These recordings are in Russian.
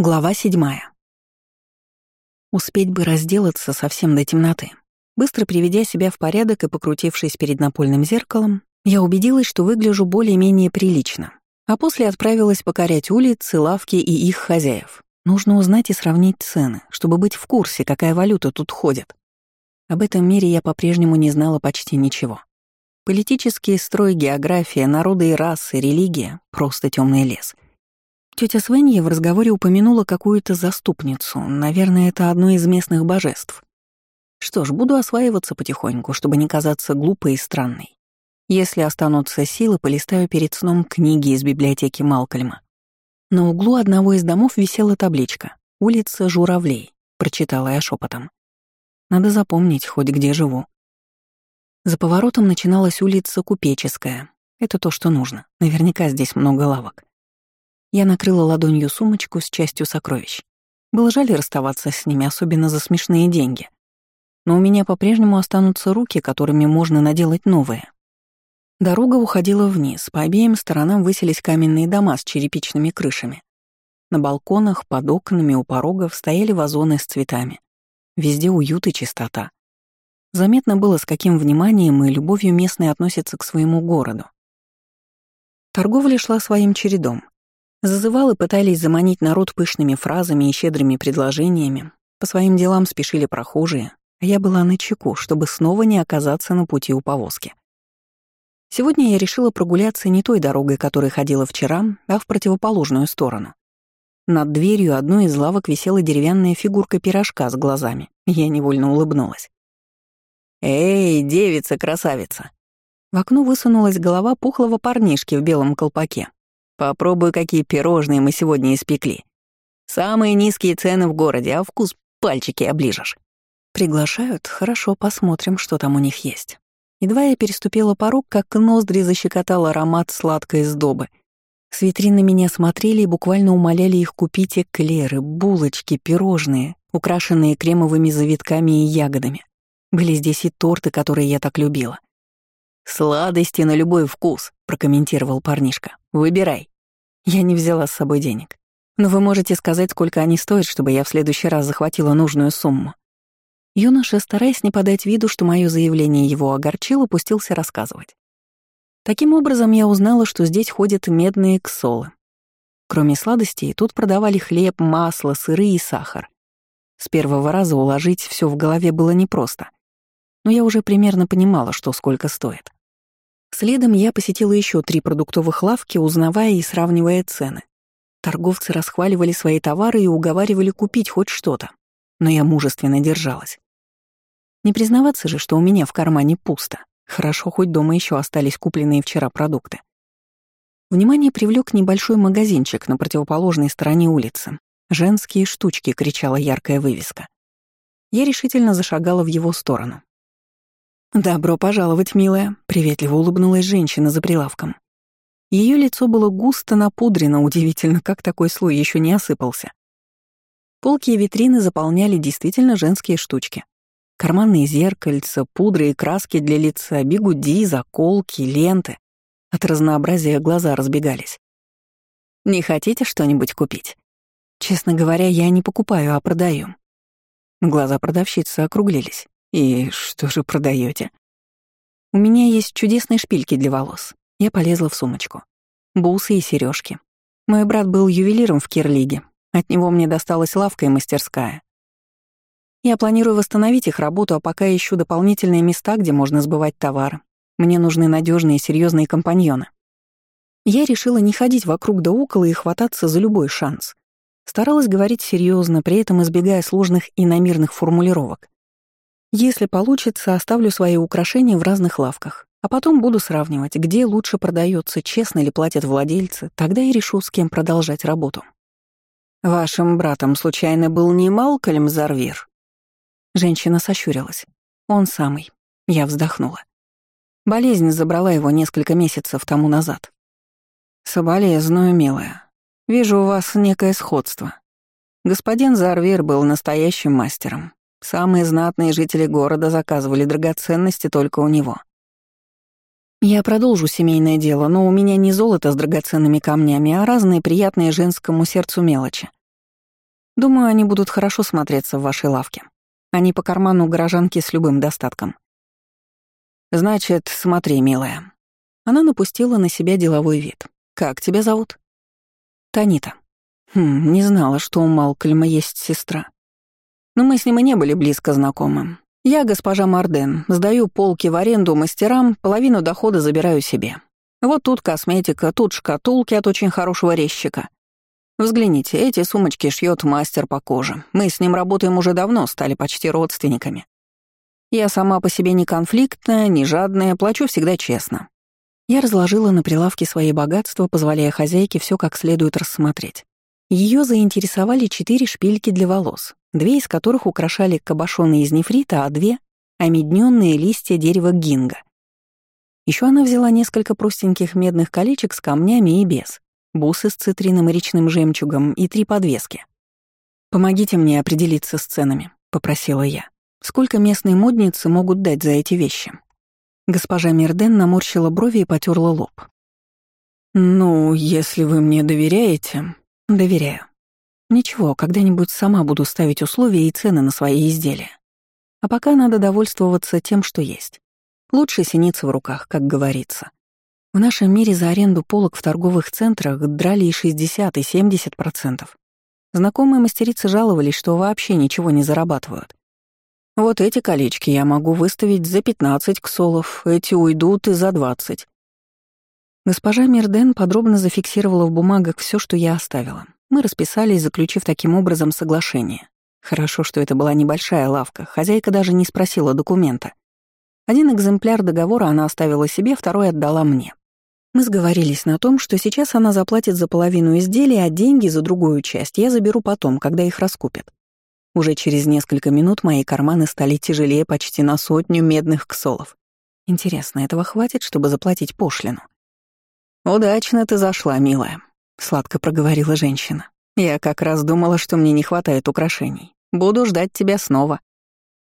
Глава седьмая. Успеть бы разделаться совсем до темноты. Быстро приведя себя в порядок и покрутившись перед напольным зеркалом, я убедилась, что выгляжу более-менее прилично, а после отправилась покорять улицы, лавки и их хозяев. Нужно узнать и сравнить цены, чтобы быть в курсе, какая валюта тут ходит. Об этом мире я по-прежнему не знала почти ничего. Политический строй, география, народы и расы, религия — просто темный лес — Тетя Свенья в разговоре упомянула какую-то заступницу. Наверное, это одно из местных божеств. Что ж, буду осваиваться потихоньку, чтобы не казаться глупой и странной. Если останутся силы, полистаю перед сном книги из библиотеки Малкольма. На углу одного из домов висела табличка «Улица Журавлей», прочитала я шепотом. Надо запомнить, хоть где живу. За поворотом начиналась улица Купеческая. Это то, что нужно. Наверняка здесь много лавок. Я накрыла ладонью сумочку с частью сокровищ. Было жаль расставаться с ними, особенно за смешные деньги. Но у меня по-прежнему останутся руки, которыми можно наделать новые. Дорога уходила вниз, по обеим сторонам высились каменные дома с черепичными крышами. На балконах, под окнами, у порогов стояли вазоны с цветами. Везде уют и чистота. Заметно было, с каким вниманием и любовью местные относятся к своему городу. Торговля шла своим чередом. Зазывалы пытались заманить народ пышными фразами и щедрыми предложениями. По своим делам спешили прохожие, а я была на чеку, чтобы снова не оказаться на пути у повозки. Сегодня я решила прогуляться не той дорогой, которой ходила вчера, а в противоположную сторону. Над дверью одной из лавок висела деревянная фигурка пирожка с глазами. Я невольно улыбнулась. «Эй, девица-красавица!» В окно высунулась голова пухлого парнишки в белом колпаке. Попробуй, какие пирожные мы сегодня испекли. Самые низкие цены в городе, а вкус пальчики оближешь. Приглашают? Хорошо, посмотрим, что там у них есть. Едва я переступила порог, как ноздри защекотал аромат сладкой сдобы. С витрины меня смотрели и буквально умоляли их купить эклеры, булочки, пирожные, украшенные кремовыми завитками и ягодами. Были здесь и торты, которые я так любила. «Сладости на любой вкус», — прокомментировал парнишка. «Выбирай». Я не взяла с собой денег. Но вы можете сказать, сколько они стоят, чтобы я в следующий раз захватила нужную сумму. Юноша, стараясь не подать виду, что мое заявление его огорчило, пустился рассказывать. Таким образом, я узнала, что здесь ходят медные ксолы. Кроме сладостей, тут продавали хлеб, масло, сыры и сахар. С первого раза уложить все в голове было непросто. Но я уже примерно понимала, что сколько стоит. Следом я посетила еще три продуктовых лавки, узнавая и сравнивая цены. Торговцы расхваливали свои товары и уговаривали купить хоть что-то. Но я мужественно держалась. Не признаваться же, что у меня в кармане пусто. Хорошо, хоть дома еще остались купленные вчера продукты. Внимание привлек небольшой магазинчик на противоположной стороне улицы. «Женские штучки», — кричала яркая вывеска. Я решительно зашагала в его сторону. «Добро пожаловать, милая», — приветливо улыбнулась женщина за прилавком. Ее лицо было густо напудрено, удивительно, как такой слой еще не осыпался. Полки и витрины заполняли действительно женские штучки. Карманные зеркальца, пудры и краски для лица, бигуди, заколки, ленты. От разнообразия глаза разбегались. «Не хотите что-нибудь купить?» «Честно говоря, я не покупаю, а продаю». Глаза продавщицы округлились. «И что же продаете? «У меня есть чудесные шпильки для волос». Я полезла в сумочку. Бусы и сережки. Мой брат был ювелиром в Кирлиге. От него мне досталась лавка и мастерская. Я планирую восстановить их работу, а пока ищу дополнительные места, где можно сбывать товар. Мне нужны надежные и серьезные компаньоны. Я решила не ходить вокруг да около и хвататься за любой шанс. Старалась говорить серьезно, при этом избегая сложных и намирных формулировок. Если получится, оставлю свои украшения в разных лавках, а потом буду сравнивать, где лучше продается, честно ли платят владельцы, тогда и решу, с кем продолжать работу. «Вашим братом случайно был не Малкольм Зарвир?» Женщина сощурилась. «Он самый». Я вздохнула. Болезнь забрала его несколько месяцев тому назад. «Соболезную, милая. Вижу у вас некое сходство. Господин Зарвир был настоящим мастером. Самые знатные жители города заказывали драгоценности только у него. Я продолжу семейное дело, но у меня не золото с драгоценными камнями, а разные приятные женскому сердцу мелочи. Думаю, они будут хорошо смотреться в вашей лавке. Они по карману горожанки с любым достатком. Значит, смотри, милая. Она напустила на себя деловой вид. Как тебя зовут? Танита. Хм, не знала, что у Малкольма есть сестра. Но мы с ним и не были близко знакомы. Я, госпожа Марден, сдаю полки в аренду мастерам, половину дохода забираю себе. Вот тут косметика, тут шкатулки от очень хорошего резчика. Взгляните, эти сумочки шьет мастер по коже. Мы с ним работаем уже давно, стали почти родственниками. Я сама по себе не конфликтная, не жадная, плачу всегда честно. Я разложила на прилавке свои богатства, позволяя хозяйке все как следует рассмотреть. Ее заинтересовали четыре шпильки для волос, две из которых украшали кабошоны из нефрита, а две — омедненные листья дерева гинга. Еще она взяла несколько простеньких медных колечек с камнями и без, бусы с цитрином и речным жемчугом и три подвески. «Помогите мне определиться с ценами», — попросила я. «Сколько местные модницы могут дать за эти вещи?» Госпожа Мирден наморщила брови и потерла лоб. «Ну, если вы мне доверяете...» «Доверяю. Ничего, когда-нибудь сама буду ставить условия и цены на свои изделия. А пока надо довольствоваться тем, что есть. Лучше синица в руках, как говорится. В нашем мире за аренду полок в торговых центрах драли и 60, и 70 процентов. Знакомые мастерицы жаловались, что вообще ничего не зарабатывают. Вот эти колечки я могу выставить за 15 ксолов, эти уйдут и за 20. Госпожа Мирден подробно зафиксировала в бумагах все, что я оставила. Мы расписались, заключив таким образом соглашение. Хорошо, что это была небольшая лавка, хозяйка даже не спросила документа. Один экземпляр договора она оставила себе, второй отдала мне. Мы сговорились на том, что сейчас она заплатит за половину изделия, а деньги за другую часть я заберу потом, когда их раскупят. Уже через несколько минут мои карманы стали тяжелее почти на сотню медных ксолов. Интересно, этого хватит, чтобы заплатить пошлину? «Удачно ты зашла, милая», — сладко проговорила женщина. «Я как раз думала, что мне не хватает украшений. Буду ждать тебя снова».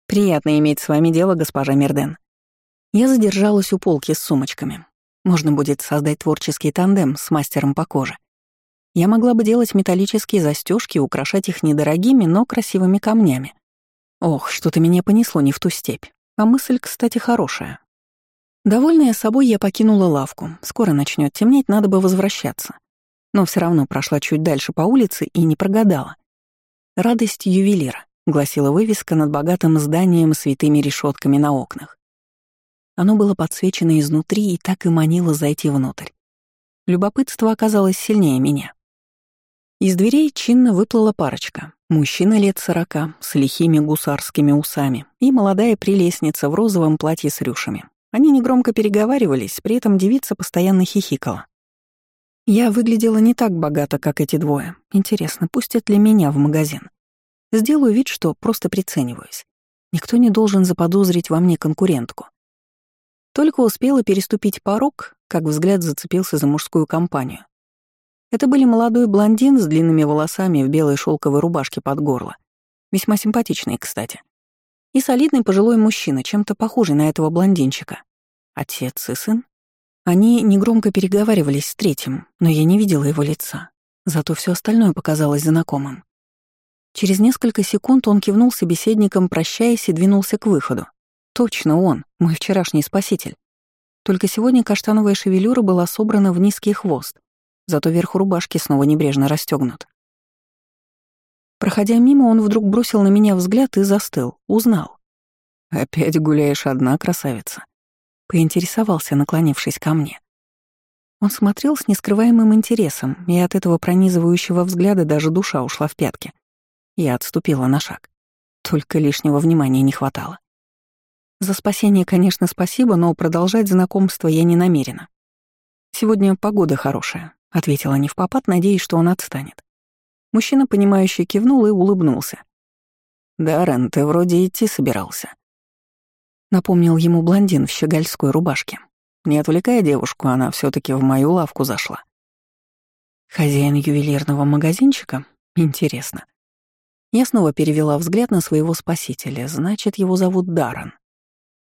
«Приятно иметь с вами дело, госпожа Мерден». Я задержалась у полки с сумочками. Можно будет создать творческий тандем с мастером по коже. Я могла бы делать металлические застежки и украшать их недорогими, но красивыми камнями. Ох, что-то меня понесло не в ту степь. А мысль, кстати, хорошая. Довольная собой, я покинула лавку. Скоро начнет темнеть, надо бы возвращаться. Но все равно прошла чуть дальше по улице и не прогадала. «Радость ювелира», — гласила вывеска над богатым зданием с витыми решетками на окнах. Оно было подсвечено изнутри и так и манило зайти внутрь. Любопытство оказалось сильнее меня. Из дверей чинно выплыла парочка. Мужчина лет сорока, с лихими гусарскими усами, и молодая прелестница в розовом платье с рюшами. Они негромко переговаривались, при этом девица постоянно хихикала. Я выглядела не так богато, как эти двое. Интересно, пустят ли меня в магазин? Сделаю вид, что просто прицениваюсь. Никто не должен заподозрить во мне конкурентку. Только успела переступить порог, как взгляд зацепился за мужскую компанию. Это были молодой блондин с длинными волосами в белой шелковой рубашке под горло. Весьма симпатичный, кстати. И солидный пожилой мужчина, чем-то похожий на этого блондинчика. Отец и сын? Они негромко переговаривались с третьим, но я не видела его лица. Зато все остальное показалось знакомым. Через несколько секунд он кивнул собеседникам, прощаясь, и двинулся к выходу. Точно он, мой вчерашний спаситель. Только сегодня каштановая шевелюра была собрана в низкий хвост, зато верх рубашки снова небрежно расстегнут. Проходя мимо, он вдруг бросил на меня взгляд и застыл, узнал. «Опять гуляешь одна, красавица?» Поинтересовался, наклонившись ко мне. Он смотрел с нескрываемым интересом, и от этого пронизывающего взгляда даже душа ушла в пятки. Я отступила на шаг. Только лишнего внимания не хватало. За спасение, конечно, спасибо, но продолжать знакомство я не намерена. «Сегодня погода хорошая», — ответила не в попад, надеясь, что он отстанет. Мужчина, понимающий, кивнул и улыбнулся. «Даррен, ты вроде идти собирался», — напомнил ему блондин в щегольской рубашке. Не отвлекая девушку, она все таки в мою лавку зашла. Хозяин ювелирного магазинчика? Интересно. Я снова перевела взгляд на своего спасителя, значит, его зовут Даррен.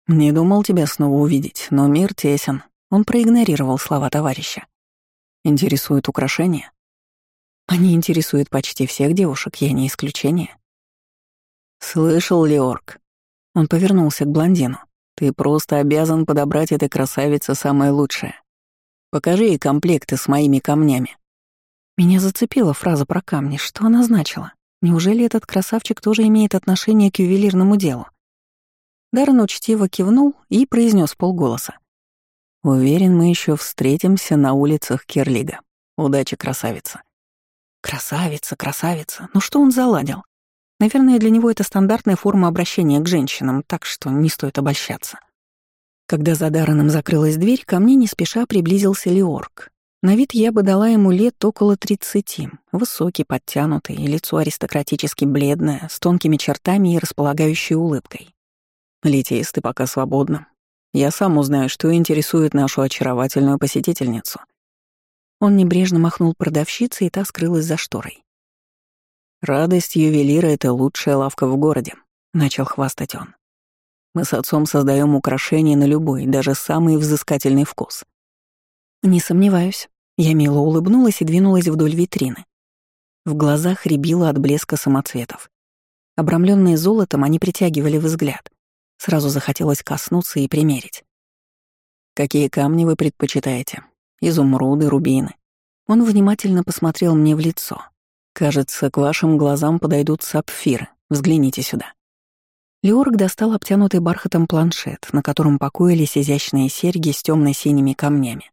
«Не думал тебя снова увидеть, но мир тесен». Он проигнорировал слова товарища. «Интересует украшение?» Они интересуют почти всех девушек, я не исключение. Слышал ли орк? Он повернулся к блондину. Ты просто обязан подобрать этой красавице самое лучшее. Покажи ей комплекты с моими камнями. Меня зацепила фраза про камни. Что она значила? Неужели этот красавчик тоже имеет отношение к ювелирному делу? Даррен учтиво кивнул и произнес полголоса. «Уверен, мы еще встретимся на улицах Кирлига. Удачи, красавица». «Красавица, красавица. Ну что он заладил? Наверное, для него это стандартная форма обращения к женщинам, так что не стоит обольщаться». Когда за Дарреном закрылась дверь, ко мне не спеша приблизился Леорг. На вид я бы дала ему лет около тридцати. Высокий, подтянутый, лицо аристократически бледное, с тонкими чертами и располагающей улыбкой. «Летис, ты пока свободна. Я сам узнаю, что интересует нашу очаровательную посетительницу». Он небрежно махнул продавщице, и та скрылась за шторой. «Радость ювелира — это лучшая лавка в городе», — начал хвастать он. «Мы с отцом создаем украшения на любой, даже самый взыскательный вкус». «Не сомневаюсь». Я мило улыбнулась и двинулась вдоль витрины. В глазах рябило от блеска самоцветов. Обрамленные золотом, они притягивали взгляд. Сразу захотелось коснуться и примерить. «Какие камни вы предпочитаете? Изумруды, рубины?» Он внимательно посмотрел мне в лицо. «Кажется, к вашим глазам подойдут сапфиры. Взгляните сюда». Леорг достал обтянутый бархатом планшет, на котором покоились изящные серьги с темно синими камнями.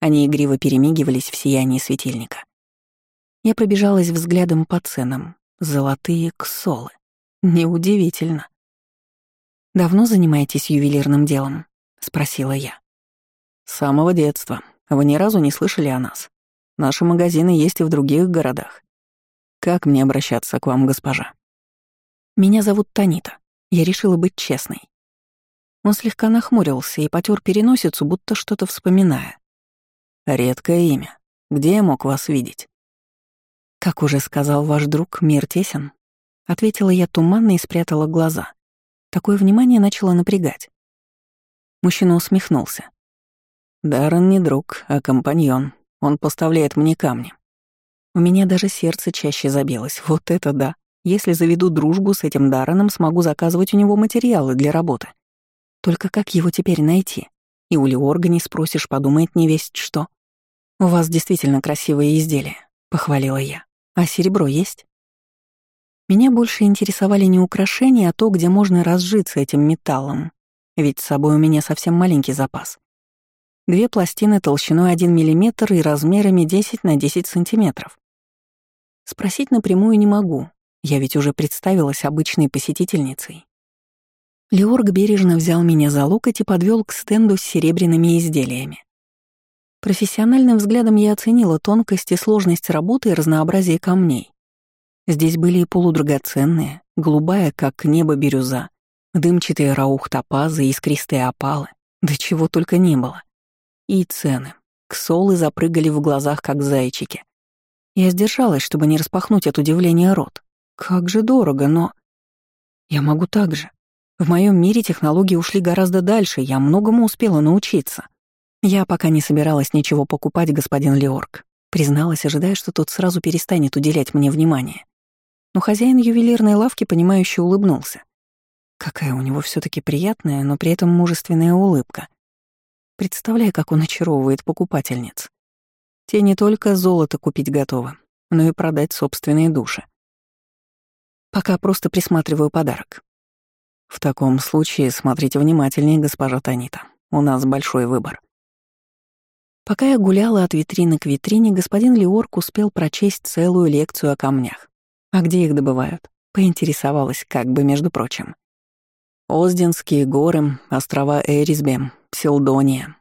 Они игриво перемигивались в сиянии светильника. Я пробежалась взглядом по ценам. Золотые ксолы. Неудивительно. «Давно занимаетесь ювелирным делом?» — спросила я. «С самого детства. Вы ни разу не слышали о нас. Наши магазины есть и в других городах. Как мне обращаться к вам, госпожа?» «Меня зовут Танита. Я решила быть честной». Он слегка нахмурился и потер переносицу, будто что-то вспоминая. Редкое имя. Где я мог вас видеть? Как уже сказал ваш друг, мир тесен. Ответила я туманно и спрятала глаза. Такое внимание начало напрягать. Мужчина усмехнулся. Даррен не друг, а компаньон. Он поставляет мне камни. У меня даже сердце чаще забилось. Вот это да. Если заведу дружбу с этим Дарреном, смогу заказывать у него материалы для работы. Только как его теперь найти? И у Леорга не спросишь, подумает не весть что. «У вас действительно красивые изделия», — похвалила я. «А серебро есть?» Меня больше интересовали не украшения, а то, где можно разжиться этим металлом. Ведь с собой у меня совсем маленький запас. Две пластины толщиной 1 мм и размерами 10 на 10 сантиметров. Спросить напрямую не могу, я ведь уже представилась обычной посетительницей. Леорг бережно взял меня за локоть и подвел к стенду с серебряными изделиями. Профессиональным взглядом я оценила тонкость и сложность работы и разнообразие камней. Здесь были и полудрагоценные, голубая, как небо бирюза, дымчатые раух-топазы, искристые опалы, да чего только не было. И цены. Ксолы запрыгали в глазах, как зайчики. Я сдержалась, чтобы не распахнуть от удивления рот. Как же дорого, но... Я могу так же. В моем мире технологии ушли гораздо дальше, я многому успела научиться. Я пока не собиралась ничего покупать, господин Леорг. Призналась, ожидая, что тот сразу перестанет уделять мне внимание. Но хозяин ювелирной лавки, понимающе улыбнулся. Какая у него все таки приятная, но при этом мужественная улыбка. Представляя, как он очаровывает покупательниц. Те не только золото купить готовы, но и продать собственные души. Пока просто присматриваю подарок. В таком случае смотрите внимательнее, госпожа Танита. У нас большой выбор. Пока я гуляла от витрины к витрине, господин Леорк успел прочесть целую лекцию о камнях. А где их добывают? Поинтересовалась, как бы, между прочим. Оздинские горы, острова Эрисбем, Силдония.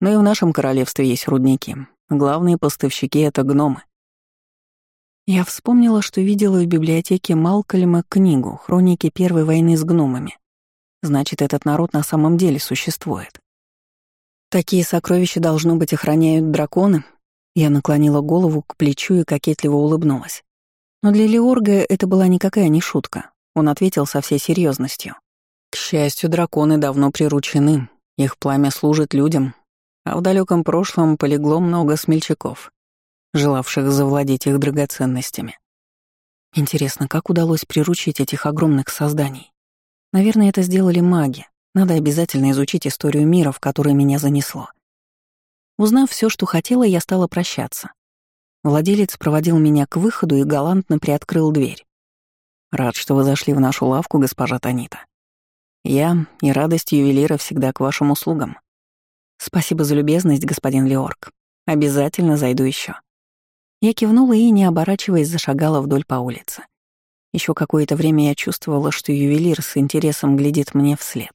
Но ну и в нашем королевстве есть рудники. Главные поставщики — это гномы. Я вспомнила, что видела в библиотеке Малкольма книгу «Хроники Первой войны с гномами». Значит, этот народ на самом деле существует. Такие сокровища, должно быть, охраняют драконы? Я наклонила голову к плечу и кокетливо улыбнулась. Но для Леорга это была никакая не шутка. Он ответил со всей серьезностью. К счастью, драконы давно приручены. Их пламя служит людям. А в далеком прошлом полегло много смельчаков. желавших завладеть их драгоценностями. Интересно, как удалось приручить этих огромных созданий? Наверное, это сделали маги. Надо обязательно изучить историю мира, в который меня занесло. Узнав все, что хотела, я стала прощаться. Владелец проводил меня к выходу и галантно приоткрыл дверь. «Рад, что вы зашли в нашу лавку, госпожа Танита. Я и радость ювелира всегда к вашим услугам. Спасибо за любезность, господин Леорг. Обязательно зайду еще. Я кивнула и, не оборачиваясь, зашагала вдоль по улице. Еще какое-то время я чувствовала, что ювелир с интересом глядит мне вслед.